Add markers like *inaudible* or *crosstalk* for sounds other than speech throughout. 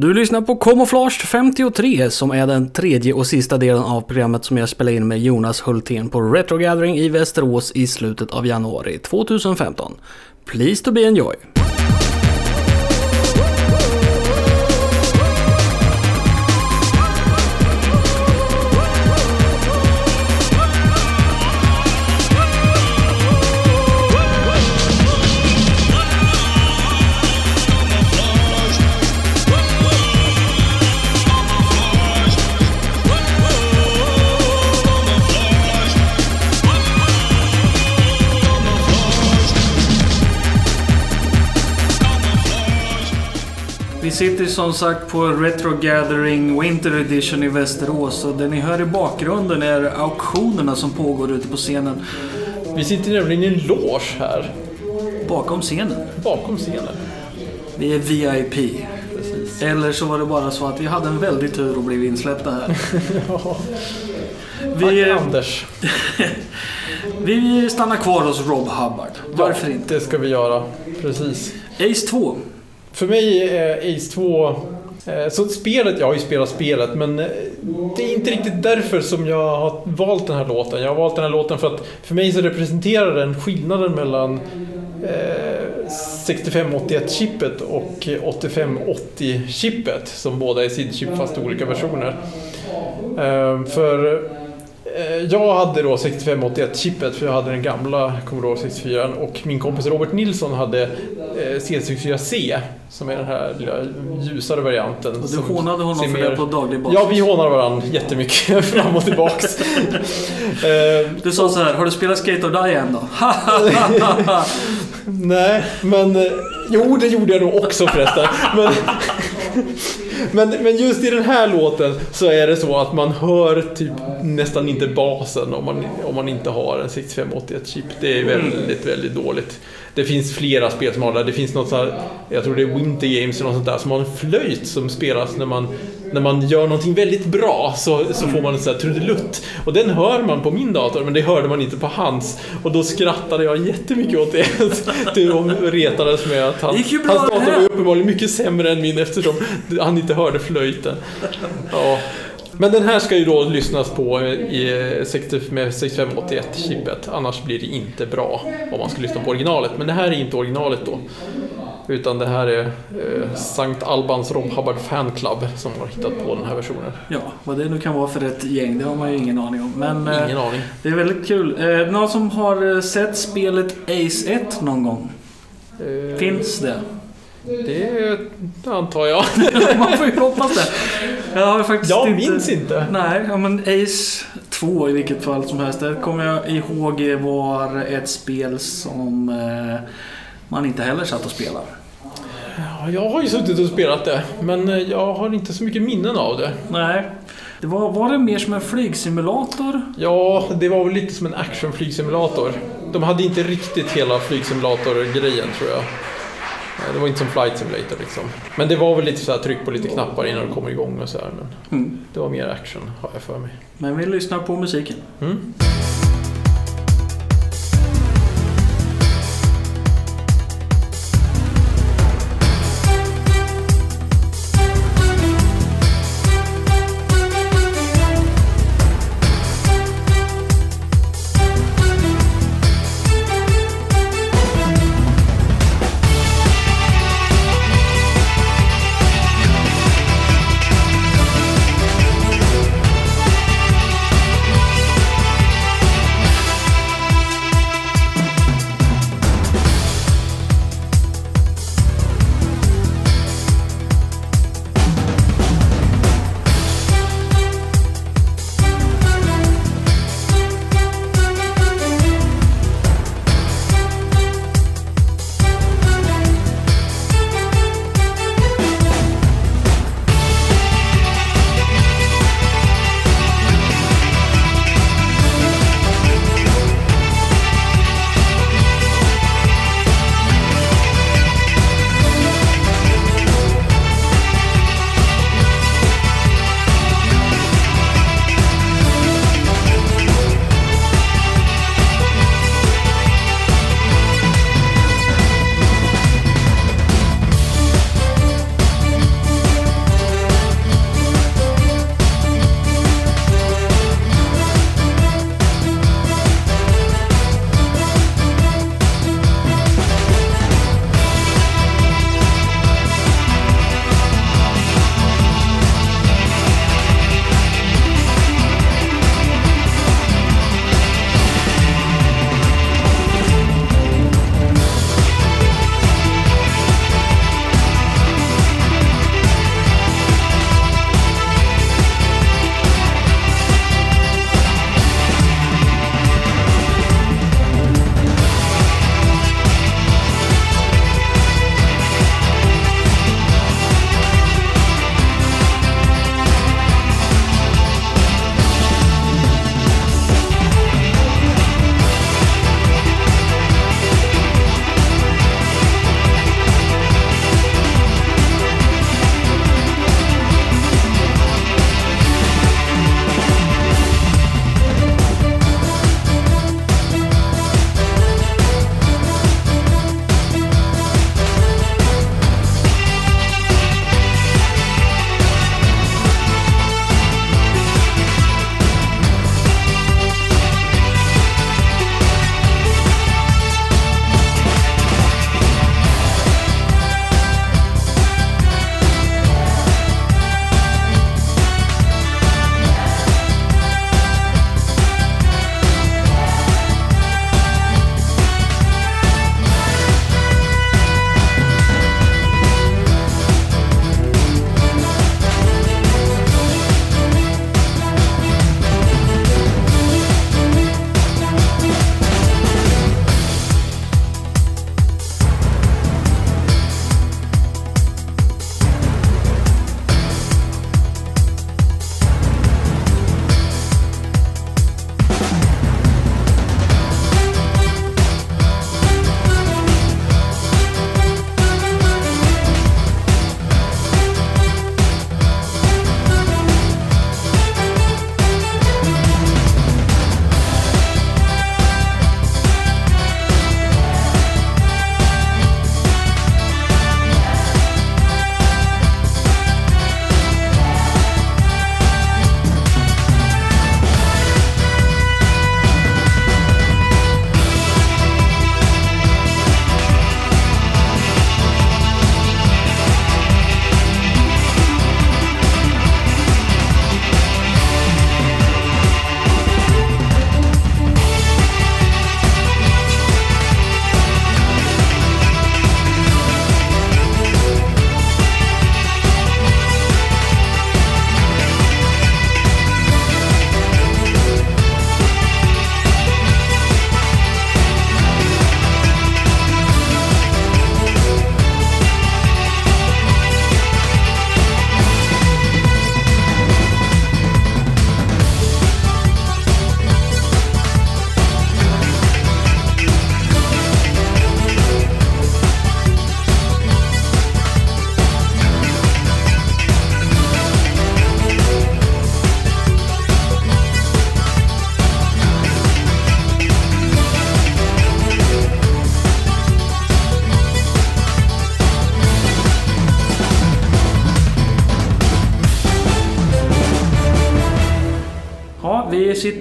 Du lyssnar på Camouflage 53 som är den tredje och sista delen av programmet som jag spelar in med Jonas Hultén på Retro Gathering i Västerås i slutet av januari 2015. Please to be enjoy! Vi sitter som sagt på Retro Gathering Winter Edition i Västerås och det ni hör i bakgrunden är auktionerna som pågår ute på scenen. Vi sitter nämligen i en loge här, Bakom scenen. bakom scenen. Vi är VIP. Precis. Eller så var det bara så att vi hade en väldig tur och blev insläppta här. *laughs* Tack Vi, Anders. *laughs* vi stannar kvar hos Rob Hubbard. Varför ja, inte? Det ska vi göra. Precis. Ace 2. För mig är Ace 2... Eh, så spelet, jag har ju spelat spelet, men eh, det är inte riktigt därför som jag har valt den här låten. Jag har valt den här låten för att för mig så representerar den skillnaden mellan eh, 6581-chippet och 8580-chippet som båda är SID-chip fast olika versioner. Eh, För jag hade då 6581-chippet för jag hade den gamla Commodore 64 och min kompis Robert Nilsson hade eh, C64C som är den här lilla ljusare varianten. Och du hånade honom för det på daglig basis. Ja, vi hånar varandra jättemycket *laughs* fram och tillbaks. *laughs* Eh, Du sa så här, har du spelat Skate or Die än då? *laughs* Nej, men... eh, Jo, det gjorde jag nog också förresten. Men, men, men just i den här låten så är det så att man hör typ nästan inte basen om man, om man inte har en 6581-chip. Det är väldigt, väldigt dåligt. Det finns flera spel som har det. Det finns något så här, jag tror det är Winter Games eller något sånt där, som har en flöjt som spelas när man, när man gör någonting väldigt bra så, så får man en sån här trudelutt. Och den hör man på min dator, men det hörde man inte på hans. Och då skrattade jag jättemycket åt det. *laughs* Du retades med att han, hans dator var uppenbarligen mycket sämre än min eftersom han inte hörde flöjten. Ja. Men den här ska ju då lyssnas på i 60, med 6581-chippet. Annars blir det inte bra om man ska lyssna på originalet. Men det här är inte originalet då. Utan det här är eh, Sankt Albans Rob Hubbard Fan Club som har hittat på den här versionen. ja, vad det nu kan vara för ett gäng, det har man ju ingen aning om. Men eh, Ingen aning. det är väldigt kul. Eh, någon som har eh, sett spelet Ace 1 någon gång? Eh, Finns det? Det antar jag. *laughs* Man får ju hoppas det. Jag har faktiskt Jag inte... minns inte. Nej, ja, men Ace 2 i vilket fall som helst. Det kommer jag ihåg var ett spel som eh, man inte heller satt och spelade. Ja, Jag har ju suttit och spelat det, men eh, jag har inte så mycket minnen av det. Nej. Det var, var det mer som en flygsimulator? Ja, det var väl lite som en actionflygsimulator. De hade inte riktigt hela flygsimulator-grejen tror jag. Det var inte som Flight Simulator liksom. Men det var väl lite så här tryck på lite knappar innan du kommer igång och så här. Men Mm. det var mer action, har jag för mig. Men vi lyssnar på musiken. Mm.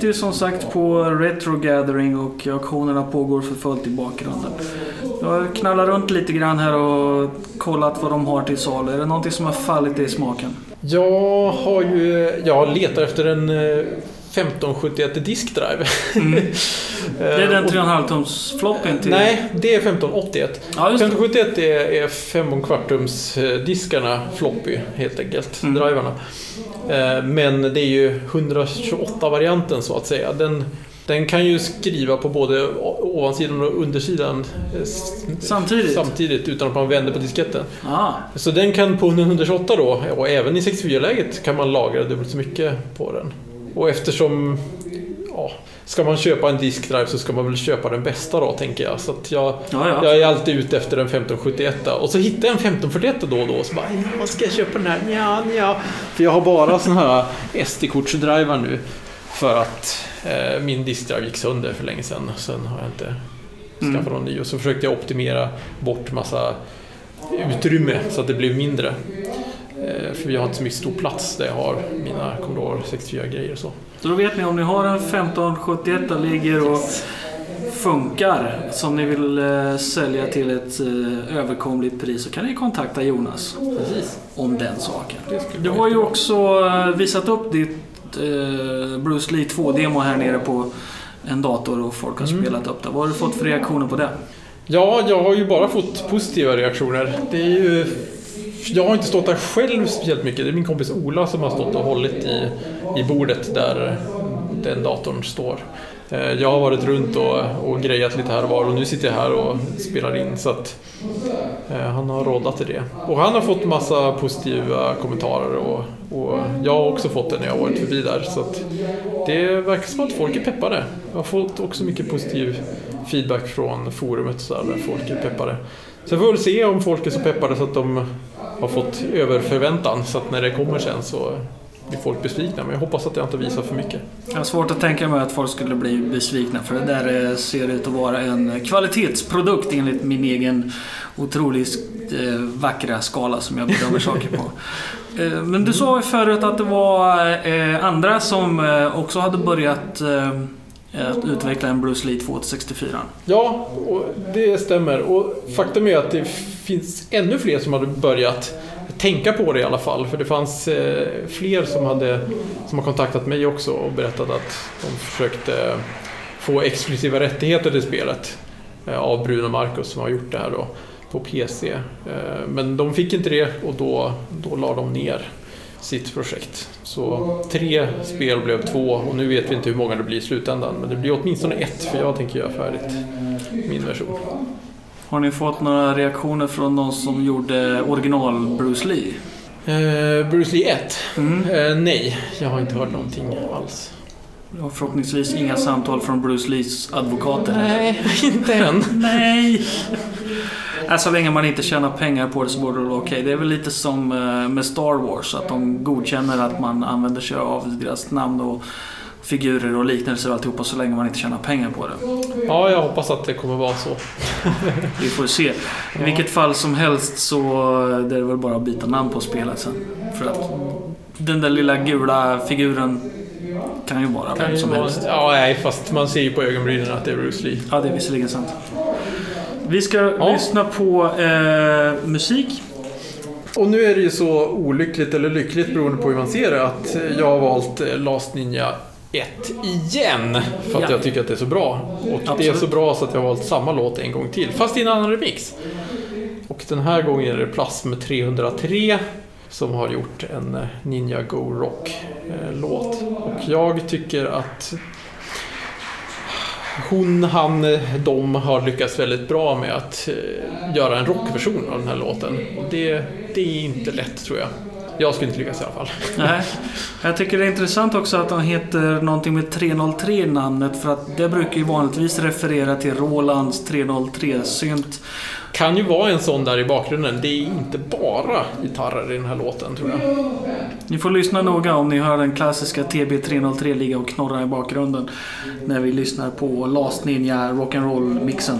Ju som sagt på Retro Gathering och auktionerna pågår för fullt i bakgrunden. Jag har knallat runt lite grann här och kollat vad de har till salu. Är det någonting som har fallit i smaken? Jag har ju... Jag letar efter en eh, 1571 diskdrive. Mm. *laughs* Det är Eh, den och- 3,5 tums floppen till... Nej, det är 1581. Ja, just det. 1571 är, är 5 kvartums eh, diskarna floppy helt enkelt, Mm. drivarna. Eh, Men det är ju 128-varianten så att säga. Den, den kan ju skriva på både ovansidan och undersidan eh, Samtidigt? samtidigt utan att man vänder på disketten. Ah, Så den kan på en 128 då, och även i 64-läget kan man lagra dubbelt så mycket på den. Och eftersom, ja, ska man köpa en diskdrive så ska man väl köpa den bästa då, tänker jag. Så jag, ja, ja. jag är alltid ute efter en 1571 och så hittar jag en 1541 då och då och så bara, ja, ska jag köpa den här? Ja, ja. För jag har bara såna här SD-kortsdrivar nu. För att eh, min diskdrive gick sönder för länge sedan. Sen har jag inte Mm. skaffat någon ny. Och så försökte jag optimera bort massa utrymme så att det blev mindre. Eh, för jag har inte så mycket stor plats där jag har mina Commodore 64-grejer och så. Så då vet ni om ni har en 1571 och ligger och funkar som ni vill eh, sälja till ett eh, överkomligt pris så kan ni kontakta Jonas Precis. om den saken. Du har ju också visat upp ditt Bruce Lee 2-demo här nere på en dator och folk har Mm. spelat upp det. Vad har du fått för reaktioner på det? Ja, jag har ju bara fått positiva reaktioner. Det är ju... Jag har inte stått där själv speciellt mycket. Det är min kompis Ola som har stått och hållit i, i bordet där den datorn står. Eh, jag har varit runt och, och grejat lite här och var och nu sitter jag här och spelar in så att eh, han har råddat till det. Och han har fått massa positiva kommentarer och, och jag har också fått det när jag varit förbi där. Så att det verkar som att folk är peppade. Jag har fått också mycket positiv feedback från forumet så där, där folk är peppade. Sen får vi väl se om folk är så peppade så att de har fått över förväntan så att när det kommer sen så blir folk besvikna. Men jag hoppas att jag inte visar för mycket. Jag har svårt att tänka mig att folk skulle bli besvikna för det där eh, ser ut att vara en kvalitetsprodukt enligt min egen otroligt eh, vackra skala som jag bedömer saker på. *laughs* Eh, Men du sa ju förut att det var andra som också hade börjat Eh, att utveckla en Bruce Lee 2 till 64. Ja, och det stämmer. Och faktum är att det finns ännu fler som hade börjat tänka på det i alla fall. För det fanns eh, fler som, hade, som har kontaktat mig också och berättat att de försökte eh, få exklusiva rättigheter till spelet av Bruno Marcus som har gjort det här då på PC. Men de fick inte det och då, då la de ner sitt projekt. Så tre spel blev två och nu vet vi inte hur många det blir i slutändan. Men det blir åtminstone ett för jag tänker göra färdigt min version. Har ni fått några reaktioner från någon som gjorde original Bruce Lee? Eh, Bruce Lee 1? Mm. Eh, nej, jag har inte hört någonting alls. Och förhoppningsvis inga samtal från Bruce Lees advokater. Nej, *laughs* inte än. Nej! Äh, så länge man inte tjänar pengar på det så borde det vara okej. Det är väl lite som eh, med Star Wars, att de godkänner att man använder sig av deras namn och figurer och liknelser och alltihopa så länge man inte tjänar pengar på det. Ja, jag hoppas att det kommer vara så. *laughs* Vi får se. I vilket fall som helst så är det väl bara att byta namn på spelet sen. För att den där lilla gula figuren kan ju vara vem som helst. Ja, nej, fast man ser ju på ögonbrynen att det är Bruce Lee. Ja, det är visserligen sant. Vi ska Ja. lyssna på eh, musik. Och nu är det ju så olyckligt eller lyckligt beroende på hur man ser det att jag har valt eh, Last Ninja 1 igen. För att Ja. jag tycker att det är så bra. Och det är Absolut. så bra så att jag har valt samma låt en gång till. Fast i en annan remix. Och den här gången är det Plasm 303 som har gjort en eh, Ninja Go Rock-låt. Eh, Och jag tycker att hon, han, eh, de har lyckats väldigt bra med att göra en rockversion av den här låten. Och det, det är inte lätt tror jag. Jag skulle inte lyckas i alla fall. Nej. Jag tycker det är intressant också att han heter någonting med 303 namnet för att det brukar ju vanligtvis referera till Rolands 303-synt. Kan ju vara en sån där i bakgrunden. Det är inte bara gitarrer i den här låten tror jag. Ni får lyssna noga om ni hör den klassiska TB303 ligga och knorra i bakgrunden när vi lyssnar på Last Ninja Rock'n'Roll-mixen.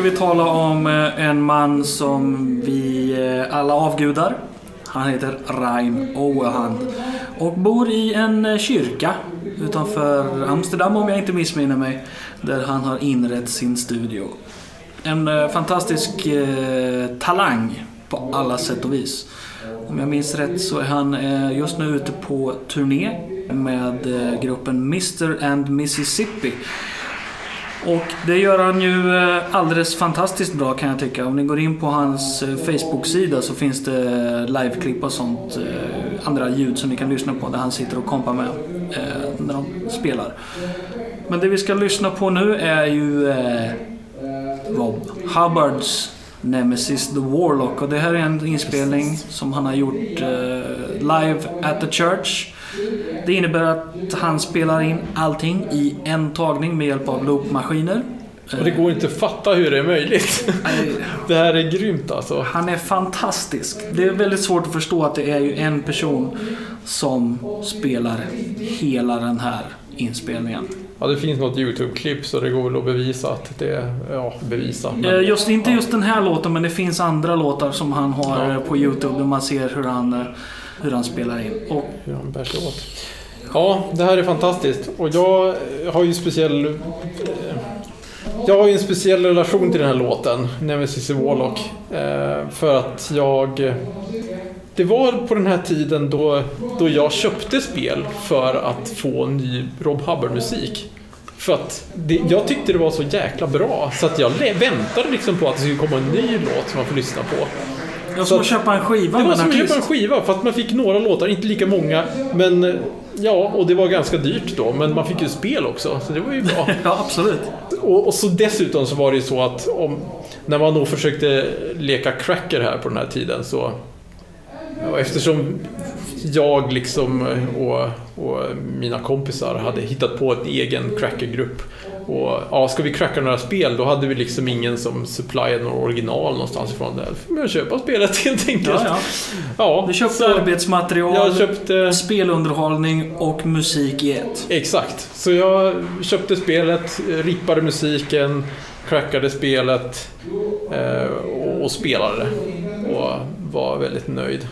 Ska vi tala om eh, en man som vi eh, alla avgudar. Han heter Rein Oehand och bor i en eh, kyrka utanför Amsterdam om jag inte missminner mig. Där han har inrett sin studio. En fantastisk eh, talang på alla sätt och vis. Om jag minns rätt så är han eh, just nu ute på turné med eh, gruppen Mr and Mississippi. Och det gör han ju eh, alldeles fantastiskt bra kan jag tycka. Om ni går in på hans eh, Facebook-sida så finns det eh, liveklipp och sånt. Andra ljud som ni kan lyssna på där han sitter och kompar med när de spelar. Men det vi ska lyssna på nu är ju Rob Hubbards Nemesis the Warlock. Och det här är en inspelning som han har gjort live at the church. Det innebär att han spelar in allting i en tagning med hjälp av loopmaskiner. Och det går inte att fatta hur det är möjligt. Det här är grymt alltså. Han är fantastisk. Det är väldigt svårt att förstå att det är ju en person som spelar hela den här inspelningen. Ja, det finns något YouTube-klipp så det går väl att bevisa att det är... Ja, bevisa. men- Eh, Just, inte just den här låten men det finns andra låtar som han har Ja. på Youtube där man ser hur han, eh, hur han spelar in. Och hur han bär sig åt. Ja, det här är fantastiskt. Och jag har ju speciell... Eh, jag har ju en speciell relation till den här låten, Nemesis i Warlock. Eh, för att jag... Det var på den här tiden då, då jag köpte spel för att få ny Rob Hubbard-musik. För att det, jag tyckte det var så jäkla bra så att jag väntade liksom på att det skulle komma en ny låt som man får lyssna på jag Så som att köpa en skiva Det var som att köpa en skiva, för att man fick några låtar, inte lika många. Men eh, ja, och det var ganska dyrt då, men man fick ju spel också, så det var ju bra. *laughs* Ja, absolut. och, och så dessutom så var det ju så att om, när man då försökte leka cracker här på den här tiden så... Eftersom jag liksom eh, och, och mina kompisar hade hittat på en egen crackergrupp. Och ja, ska vi cracka några spel då hade vi liksom ingen som supplyade några original någonstans ifrån. Där får man köpa spelet *laughs* helt enkelt. Ja, ja. Ja, Du köpte så arbetsmaterial, jag köpte... spelunderhållning och musik i ett. Exakt. Så jag köpte spelet, rippade musiken, crackade spelet eh, och, och spelade det. Och var väldigt nöjd.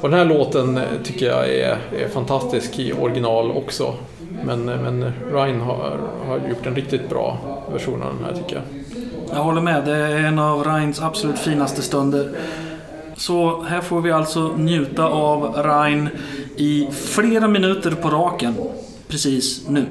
Och den här låten eh, tycker jag är, är fantastisk i original också. Men, eh, men Ryan har, har gjort en riktigt bra version av den här tycker jag. Jag håller med, det är en av Ryans absolut finaste stunder. Så här får vi alltså njuta av Ryan i flera minuter på raken. Precis nu.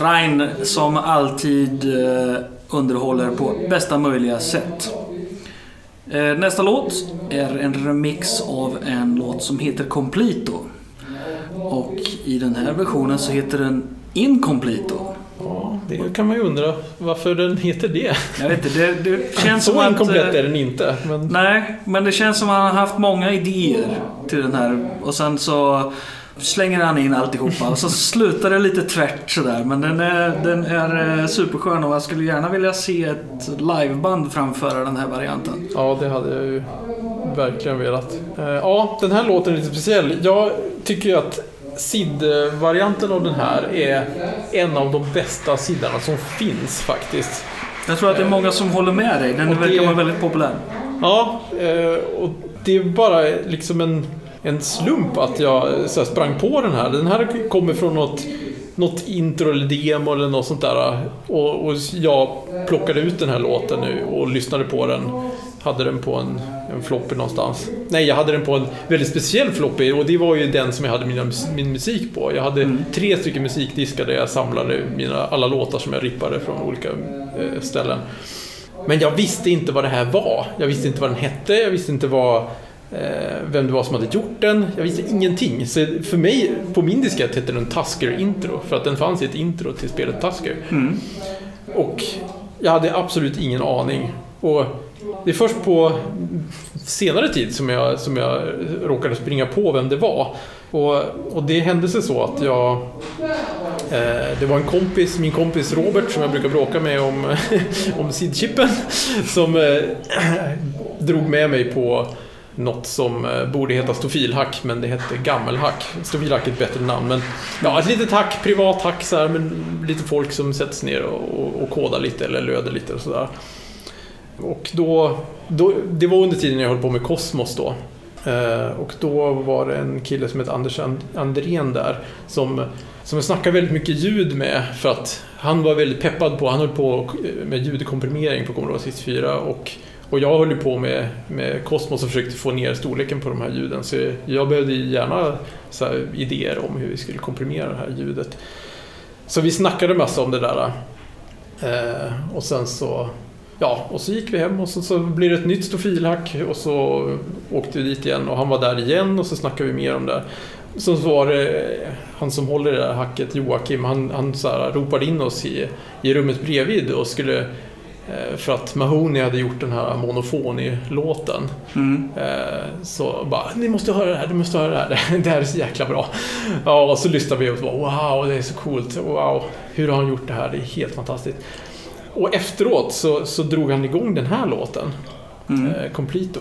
Rein som alltid eh, underhåller på bästa möjliga sätt. Eh, Nästa låt är en remix av en låt som heter Completo. Och i den här versionen så heter den Incompleto. Ja, det kan man ju undra varför den heter det. Jag vet inte, det, det *laughs* känns som Så att... inkomplett eh, är den inte. Men Nej, men det känns som att han har haft många idéer till den här. Och sen så slänger han in alltihopa. Och så *laughs* slutar det lite tvärt sådär. Men den är, den är eh, superskön och jag skulle gärna vilja se ett liveband framföra den här varianten. ja, det hade jag ju verkligen velat. Eh, Ja, den här låten är lite speciell. Jag tycker ju att SID-varianten av den här är en av de bästa siddarna som finns faktiskt. Jag tror att det är många som håller med dig. Den Och det- verkar vara väldigt populär. Ja, eh, och det är bara liksom en, en slump att jag så sprang på den här. Den här kommer från något, något intro eller demo eller något sånt där. Och, och jag plockade ut den här låten nu och lyssnade på den. Hade den på en, en floppy någonstans. Nej, jag hade den på en väldigt speciell floppy och det var ju den som jag hade mina, min musik på. Jag hade tre stycken musikdiskar där jag samlade mina, alla låtar som jag rippade från olika eh, ställen. Men jag visste inte vad det här var. Jag visste inte vad den hette, jag visste inte vad, vem det var som hade gjort den. Jag visste ingenting. Så för mig, på min diskett hette den Tusker Intro, för att den fanns i ett intro till spelet Tusker. Och jag hade absolut ingen aning. Och det är först på senare tid som jag, som jag råkade springa på vem det var. Och, och det hände sig så att jag... Eh, det var en kompis, min kompis Robert som jag brukar bråka med om, *laughs* om sidchippen. Som eh, *clears throat* drog med mig på något som eh, borde heta stofilhack men det hette gammelhack. Stofilhack är ett bättre namn men ja, ett litet hack, privat hack så här, men lite folk som sätts ner och, och, kodar lite eller löder lite och sådär. Och då, då, det var under tiden jag höll på med Cosmos då. Eh, och då var det en kille som hette Anders Andrén där som, som jag snackade väldigt mycket ljud med för att han var väldigt peppad på, han höll på med ljudkomprimering på Commodore 64 och, och jag höll ju på med, med Cosmos och försökte få ner storleken på de här ljuden så jag behövde ju gärna så här, idéer om hur vi skulle komprimera det här ljudet. Så vi snackade massa om det där. Eh, och sen så Ja, och så gick vi hem och så, så blev det ett nytt stofilhack och så åkte vi dit igen och han var där igen och så snackade vi mer om det. Så var det han som håller det där hacket, Joakim, han, han så här, ropade in oss i, i rummet bredvid och skulle för att Mahoney hade gjort den här monofoni-låten. Mm. Eh, Så bara, ni måste höra det här, ni måste höra det här. *laughs* Det här är så jäkla bra. Ja, och så lyssnade vi och bara, wow, det är så coolt. Wow, hur har han gjort det här? Det är helt fantastiskt. Och efteråt så, så drog han igång den här låten, Mm. eh, Completo.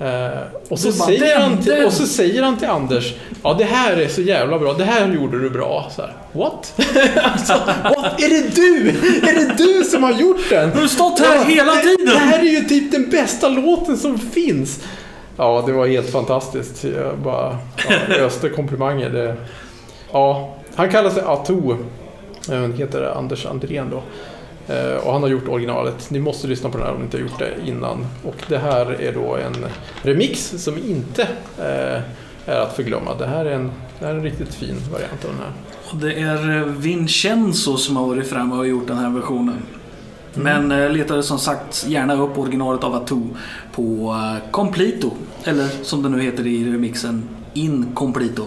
Eh, och, så bara, säger "Den, han till, den." och så säger han till Anders, ja det här är så jävla bra, det här gjorde du bra. Så här, What? *laughs* alltså, what? Är det du? Är det du som har gjort den? Du har stått här hela det, tiden! Det här är ju typ den bästa låten som finns. Ja, det var helt fantastiskt. Jag bara ja, öste komplimanger. Det, ja, han kallar sig Ato. Heter Anders Andrén då. Eh, Och han har gjort originalet. Ni måste lyssna på den här om ni inte har gjort det innan. Och det här är då en remix som inte eh, är att förglömma. Det här är en, det här är en riktigt fin variant av den här. Och det är eh, Vincenzo som har varit framme och gjort den här versionen. Men eh, letade som sagt gärna upp originalet av Atu på Completo. Eller som det nu heter i remixen, Incompleto.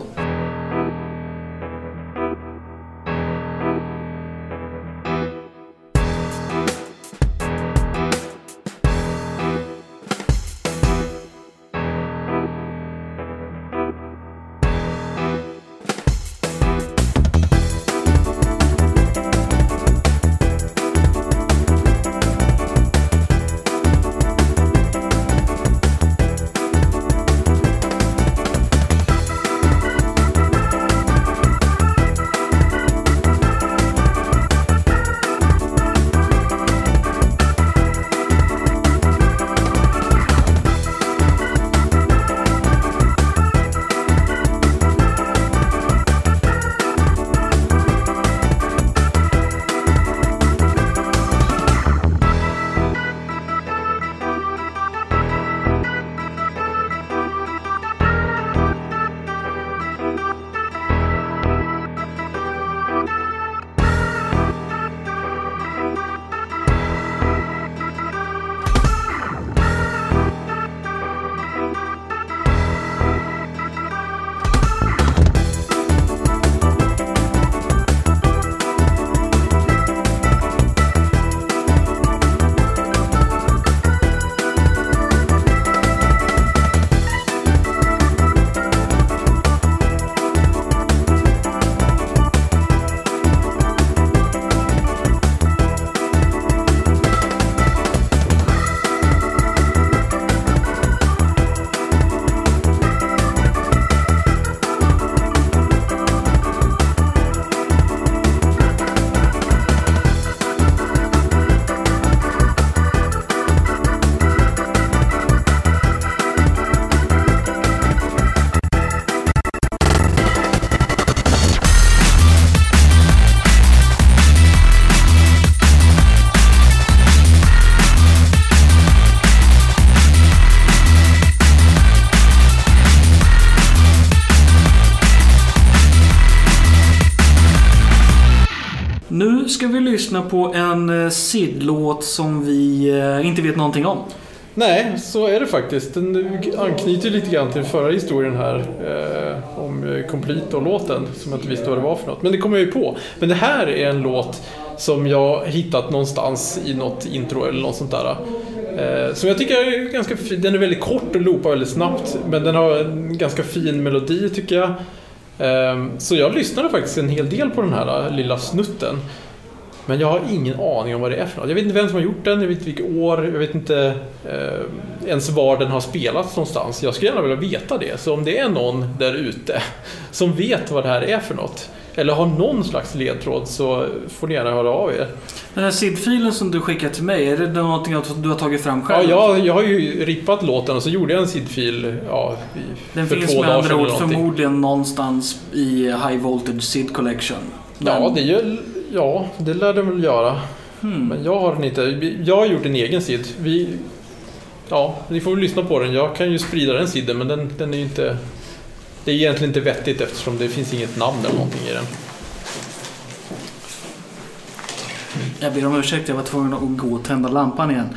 Nu ska vi lyssna på en eh, Sid-låt som vi eh, inte vet någonting om. Nej, så är det faktiskt. Den anknyter lite grann till förra historien här eh, om eh, Complete och låten som jag inte visste vad det var för något. Men det kom jag ju på. Men det här är en låt som jag hittat någonstans i något intro eller något sånt där. Eh, som jag tycker är ganska fin. Den är väldigt kort och loopar väldigt snabbt. Men den har en ganska fin melodi tycker jag. Eh, så jag lyssnade faktiskt en hel del på den här lilla snutten. Men jag har ingen aning om vad det är för något. Jag vet inte vem som har gjort den, jag vet inte vilket år, jag vet inte eh, ens var den har spelats någonstans. Jag skulle gärna vilja veta det. Så om det är någon där ute som vet vad det här är för något, eller har någon slags ledtråd så får ni gärna höra av er. Den här SID-filen som du skickade till mig, är det någonting du har tagit fram själv? Ja, jag, jag har ju rippat låten och så gjorde jag en SID-fil ja, Den för finns två med dagar andra ord förmodligen någonstans i High Voltage SID Collection. Ja, det gör, ja, det lär den väl göra. Hmm. Men jag har den inte. Jag har gjort en egen SID. Vi, ja, ni får väl lyssna på den. Jag kan ju sprida den SIDen men den, den är ju inte... Det är egentligen inte vettigt eftersom det finns inget namn eller någonting i den. Jag ber om ursäkt, jag var tvungen att gå och tända lampan igen.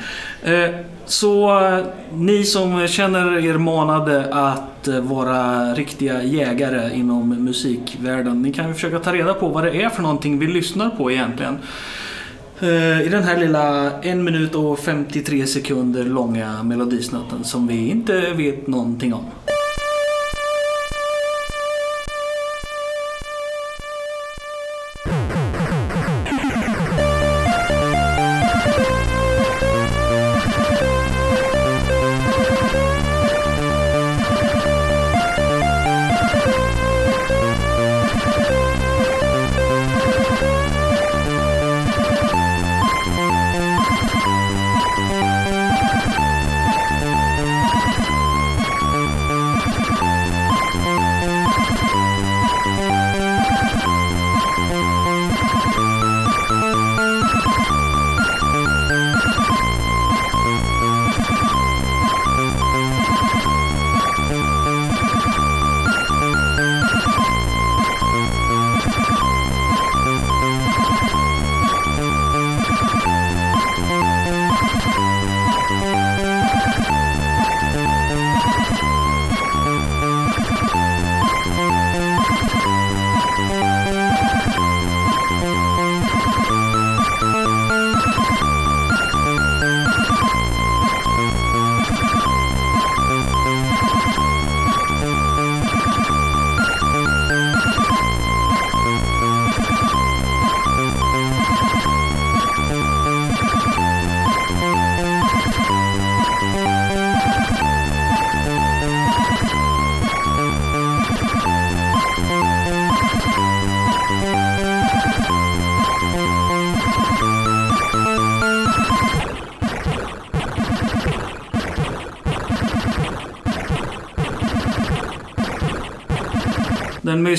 Eh, så eh, ni som känner er manade att eh, vara riktiga jägare inom musikvärlden, ni kan ju försöka ta reda på vad det är för någonting vi lyssnar på egentligen. I den här lilla 1 minut och 53 sekunder långa melodisnutten som vi inte vet någonting om.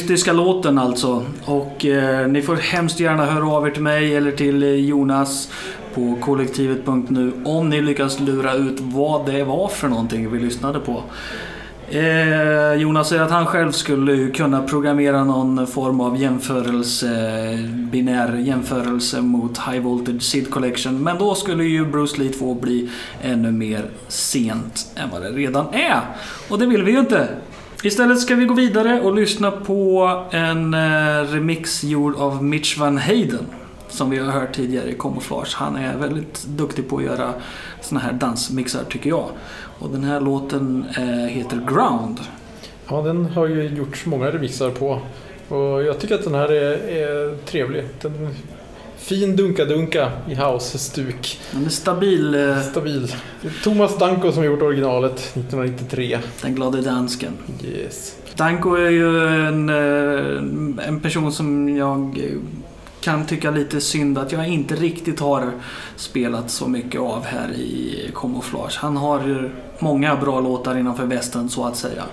Mystiska låten alltså. Och eh, ni får hemskt gärna höra av er till mig eller till eh, Jonas på kollektivet.nu om ni lyckas lura ut vad det var för någonting vi lyssnade på. Eh, Jonas säger att han själv skulle kunna programmera någon form av jämförelse, binär jämförelse mot High Voltage Sid Collection. Men då skulle ju Bruce Lee 2 bli ännu mer sent än vad det redan är. Och det vill vi ju inte. Istället ska vi gå vidare och lyssna på en eh, remix gjord av Mitch Van Hayden. Som vi har hört tidigare i Camouflage. Han är väldigt duktig på att göra såna här dansmixar tycker jag. Och den här låten eh, heter Ground. Ja, den har ju gjorts många remixar på. Och jag tycker att den här är, är trevlig. Den, fin dunka-dunka i house-stuk. Den är stabil, eh, Stabil. Det är Thomas Danko som har gjort originalet 1993. den glade dansken. Yes. Danko är ju en, eh, en person som jag eh, kan tycka lite synd att jag inte riktigt har spelat så mycket av här i Camouflage. Han har ju många bra låtar innanför västen så att säga.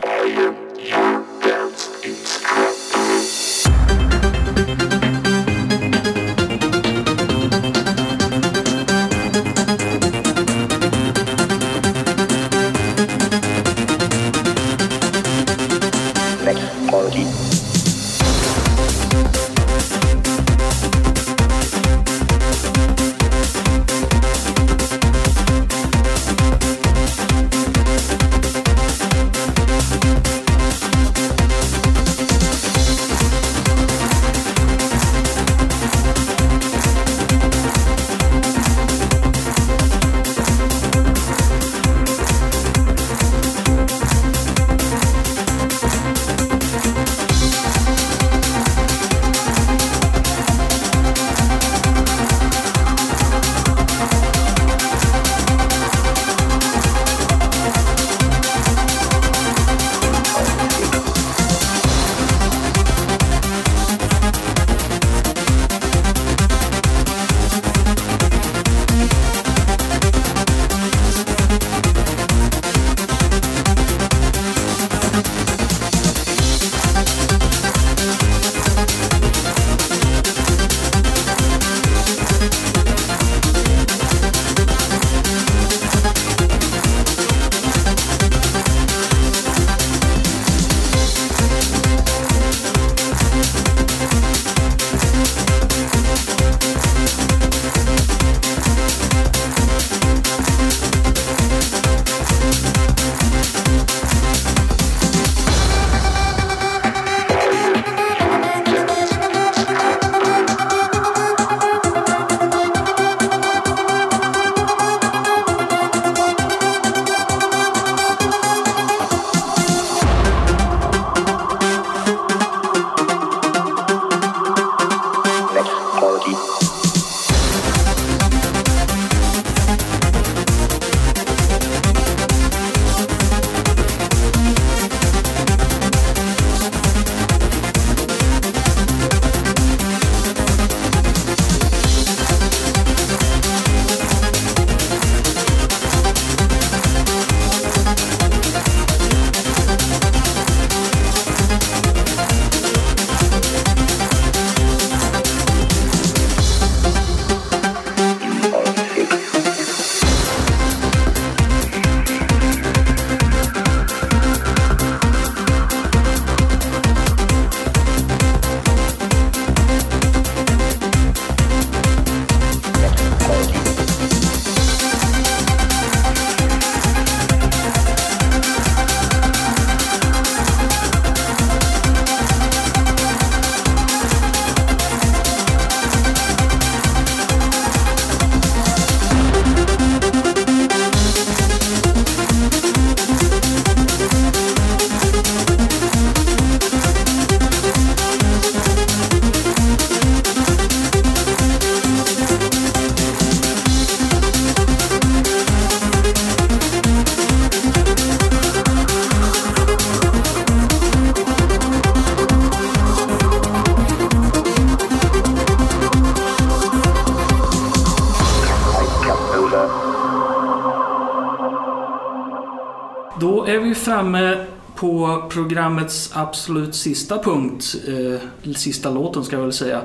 Programmets absolut sista punkt. Eh, sista låten ska jag väl säga.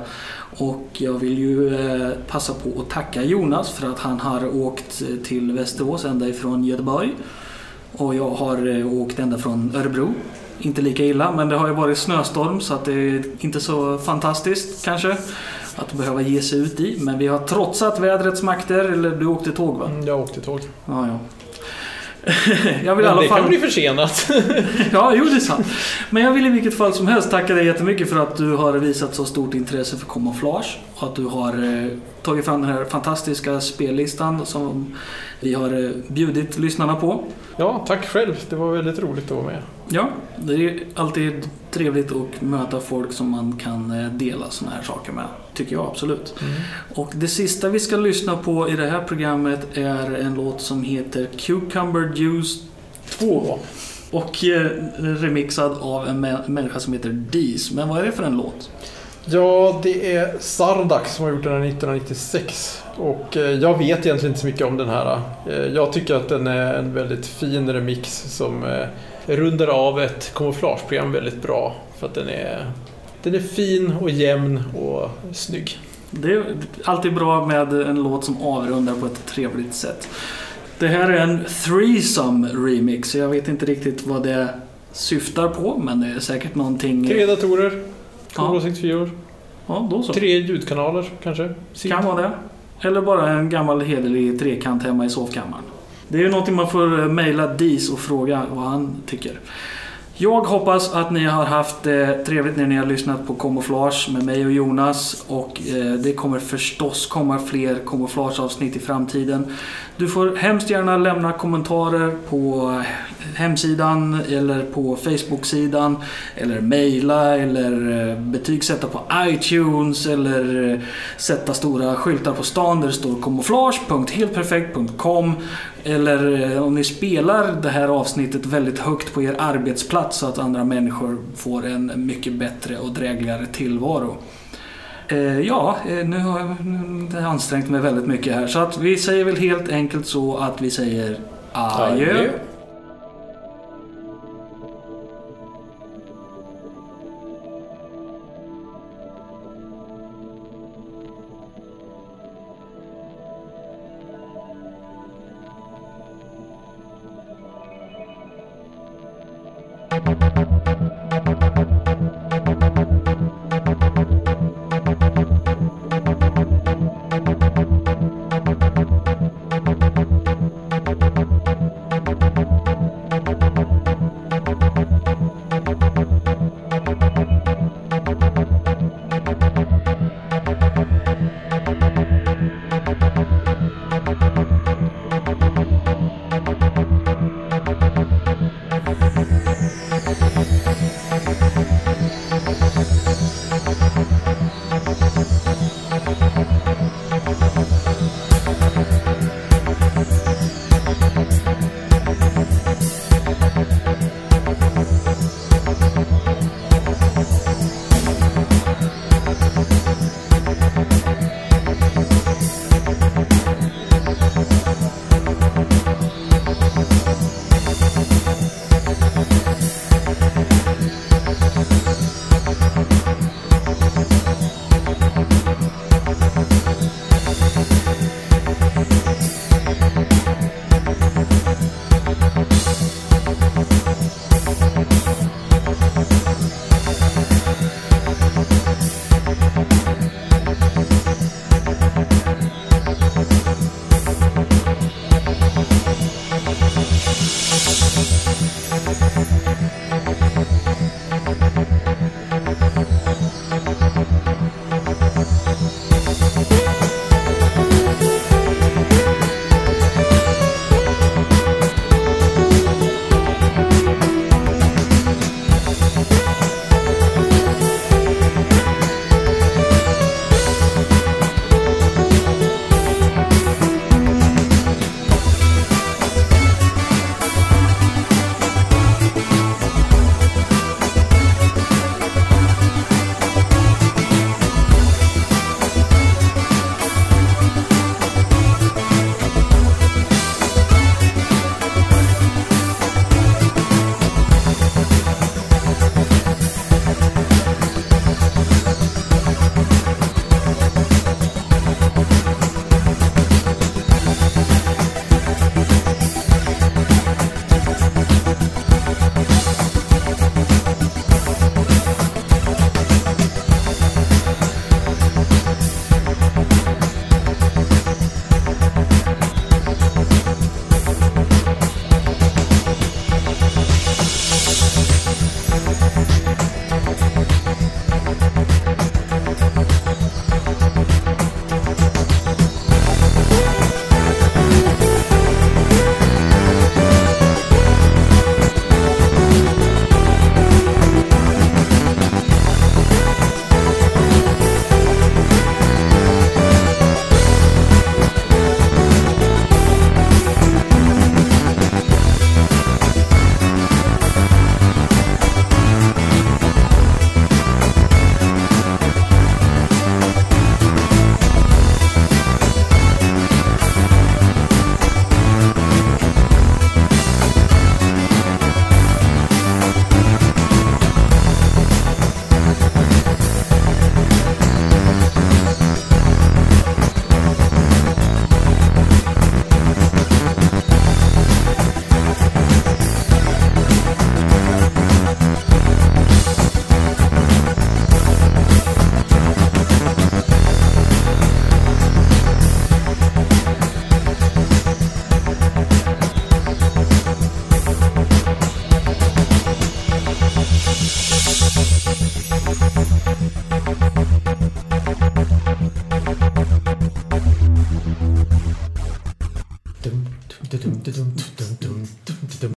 Och jag vill ju eh, passa på att tacka Jonas för att han har åkt eh, till Västerås ända ifrån Göteborg. Och jag har eh, åkt ända från Örebro. Inte lika illa, men det har ju varit snöstorm så att det är inte så fantastiskt kanske att behöva ge sig ut i. Men vi har trotsat vädrets makter, eller du åkte tåg va? Mm, Jag åkte tåg. Ja, ja. *laughs* jag vill i alla det fall... kan bli försenat. *laughs* Ja, jo det är sant. Men jag vill i vilket fall som helst tacka dig jättemycket för att du har visat så stort intresse för kamouflage. Och att du har eh, tagit fram den här fantastiska spellistan som vi har eh, bjudit lyssnarna på. Ja, tack själv. Det var väldigt roligt att vara med. Ja, det är alltid trevligt att möta folk som man kan eh, dela såna här saker med. Tycker jag absolut. Och det sista vi ska lyssna på i det här programmet är en låt som heter Cucumber Juice 2. Och eh, remixad av en mä- människa som heter Deez. Men vad är det för en låt? Ja, det är Sardak som har gjort den här 1996. Och eh, jag vet egentligen inte så mycket om den här. Eh, Jag tycker att den är en väldigt fin remix som eh, rundar av ett kamouflageprogram väldigt bra. För att den är, den är fin och jämn och snygg. Det är alltid bra med en låt som avrundar på ett trevligt sätt. Det här är en threesome remix. Jag vet inte riktigt vad det syftar på, men det är säkert någonting... Tre datorer, Ja. två 64 Ja, då så. tre ljudkanaler kanske. Kan vara det. Eller bara en gammal hederlig trekant hemma i sovkammaren. Det är ju någonting man får eh, mejla Dis och fråga vad han tycker. Jag hoppas att ni har haft det trevligt när ni har lyssnat på Camouflage med mig och Jonas. Och eh, det kommer förstås komma fler Camouflage-avsnitt i framtiden. Du får hemskt gärna lämna kommentarer på hemsidan eller på Facebook-sidan. Eller mejla eller eh, betygsätta på iTunes eller eh, sätta stora skyltar på stan där det står kamouflage.heltperfekt.com eller eh, om ni spelar det här avsnittet väldigt högt på er arbetsplats så att andra människor får en mycket bättre och drägligare tillvaro. Eh, Ja, eh, nu har jag nu har jag ansträngt mig väldigt mycket här så att vi säger väl helt enkelt så att vi säger adjö. Adjö.